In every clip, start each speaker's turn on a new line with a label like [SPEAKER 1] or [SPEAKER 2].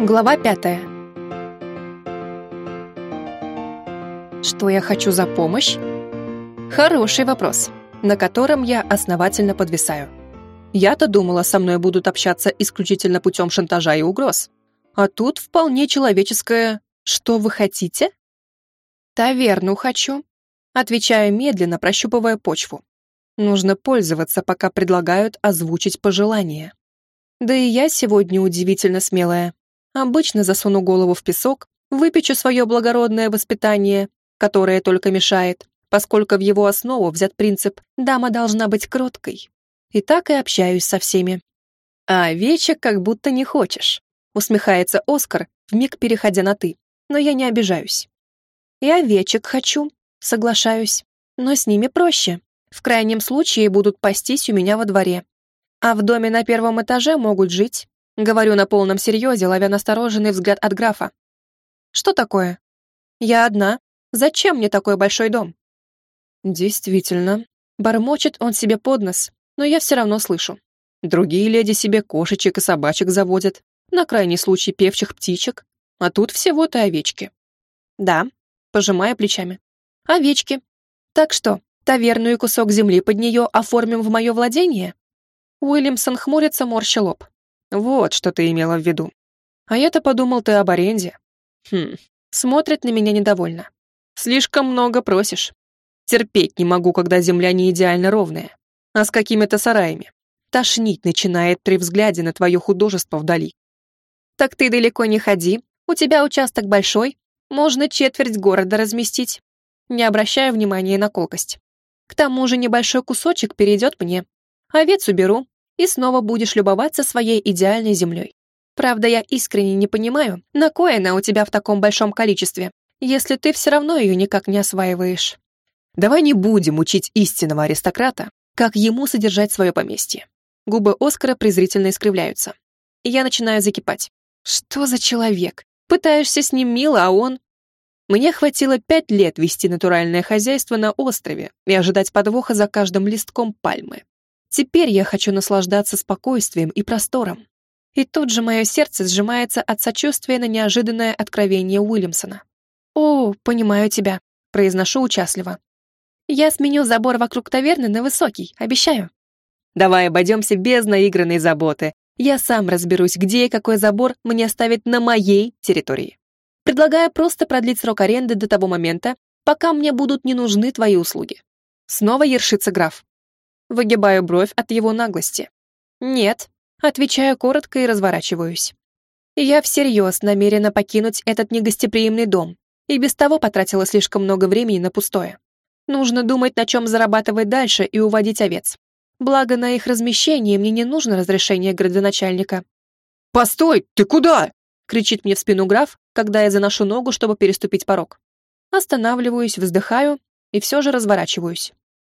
[SPEAKER 1] Глава пятая. Что я хочу за помощь? Хороший вопрос, на котором я основательно подвисаю. Я-то думала, со мной будут общаться исключительно путем шантажа и угроз. А тут вполне человеческое «что вы хотите?» «Таверну хочу», отвечаю медленно, прощупывая почву. Нужно пользоваться, пока предлагают озвучить пожелание. Да и я сегодня удивительно смелая. Обычно засуну голову в песок, выпечу свое благородное воспитание, которое только мешает, поскольку в его основу взят принцип «дама должна быть кроткой». И так и общаюсь со всеми. А овечек как будто не хочешь. Усмехается Оскар, вмиг переходя на «ты». Но я не обижаюсь. И овечек хочу, соглашаюсь. Но с ними проще. В крайнем случае будут пастись у меня во дворе. А в доме на первом этаже могут жить. Говорю на полном серьезе, ловя настороженный взгляд от графа. Что такое? Я одна. Зачем мне такой большой дом? Действительно. Бормочет он себе под нос, но я все равно слышу. Другие леди себе кошечек и собачек заводят, на крайний случай певчих птичек, а тут всего-то овечки. Да, пожимая плечами. Овечки. Так что, таверну и кусок земли под нее оформим в мое владение? Уильямсон хмурится, морща лоб. Вот что ты имела в виду. А я-то подумал, ты об аренде. Хм, смотрит на меня недовольно. Слишком много просишь. Терпеть не могу, когда земля не идеально ровная, а с какими-то сараями. Тошнить начинает при взгляде на твое художество вдали. Так ты далеко не ходи, у тебя участок большой, можно четверть города разместить. Не обращая внимания на колкость. К тому же небольшой кусочек перейдет мне. Овец уберу, и снова будешь любоваться своей идеальной землей. Правда, я искренне не понимаю, на кое она у тебя в таком большом количестве, если ты все равно ее никак не осваиваешь. Давай не будем учить истинного аристократа, как ему содержать свое поместье. Губы Оскара презрительно искривляются. Я начинаю закипать. Что за человек? Пытаешься с ним мило, а он... Мне хватило пять лет вести натуральное хозяйство на острове и ожидать подвоха за каждым листком пальмы. Теперь я хочу наслаждаться спокойствием и простором. И тут же мое сердце сжимается от сочувствия на неожиданное откровение Уильямсона. «О, понимаю тебя», — произношу участливо. «Я сменю забор вокруг таверны на высокий, обещаю». «Давай обойдемся без наигранной заботы. Я сам разберусь, где и какой забор мне ставить на моей территории. Предлагаю просто продлить срок аренды до того момента, пока мне будут не нужны твои услуги». Снова ершится граф. Выгибаю бровь от его наглости. «Нет», отвечаю коротко и разворачиваюсь. Я всерьез намерена покинуть этот негостеприимный дом и без того потратила слишком много времени на пустое. Нужно думать, на чем зарабатывать дальше и уводить овец. Благо, на их размещение мне не нужно разрешение градоначальника.
[SPEAKER 2] «Постой, ты куда?»
[SPEAKER 1] — кричит мне в спину граф, когда я заношу ногу, чтобы переступить порог. Останавливаюсь, вздыхаю и все же разворачиваюсь.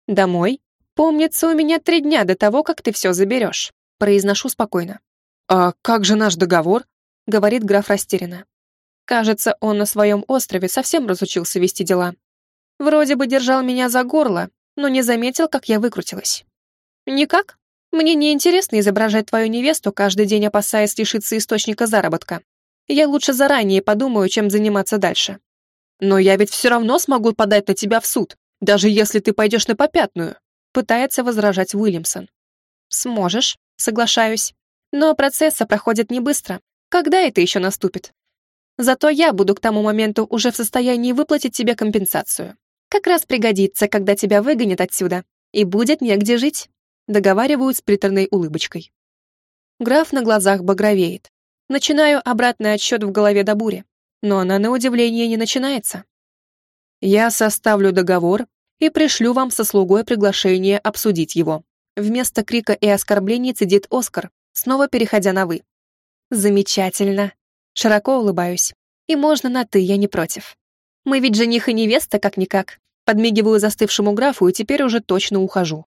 [SPEAKER 1] Домой, «Помнится, у меня три дня до того, как ты все заберешь», произношу спокойно.
[SPEAKER 2] «А как же наш договор?»
[SPEAKER 1] говорит граф растерянно. Кажется, он на своем острове совсем разучился вести дела. Вроде бы держал меня за горло, но не заметил, как я выкрутилась. «Никак. Мне не интересно изображать твою невесту, каждый день опасаясь лишиться источника заработка. Я лучше заранее подумаю, чем заниматься дальше. Но я ведь все равно смогу подать на тебя в суд, даже если ты пойдешь на попятную пытается возражать Уильямсон. «Сможешь», соглашаюсь. «Но процесса проходит не быстро. Когда это еще наступит? Зато я буду к тому моменту уже в состоянии выплатить тебе компенсацию. Как раз пригодится, когда тебя выгонят отсюда, и будет негде жить», договаривают с приторной улыбочкой. Граф на глазах багровеет. Начинаю обратный отсчет в голове до бури, но она, на удивление, не начинается. Я составлю договор и пришлю вам со слугой приглашение обсудить его». Вместо крика и оскорблений цедит Оскар, снова переходя на «вы». «Замечательно». Широко улыбаюсь. «И можно на «ты», я не против. Мы ведь жених и невеста, как-никак». Подмигиваю застывшему графу и теперь уже точно ухожу.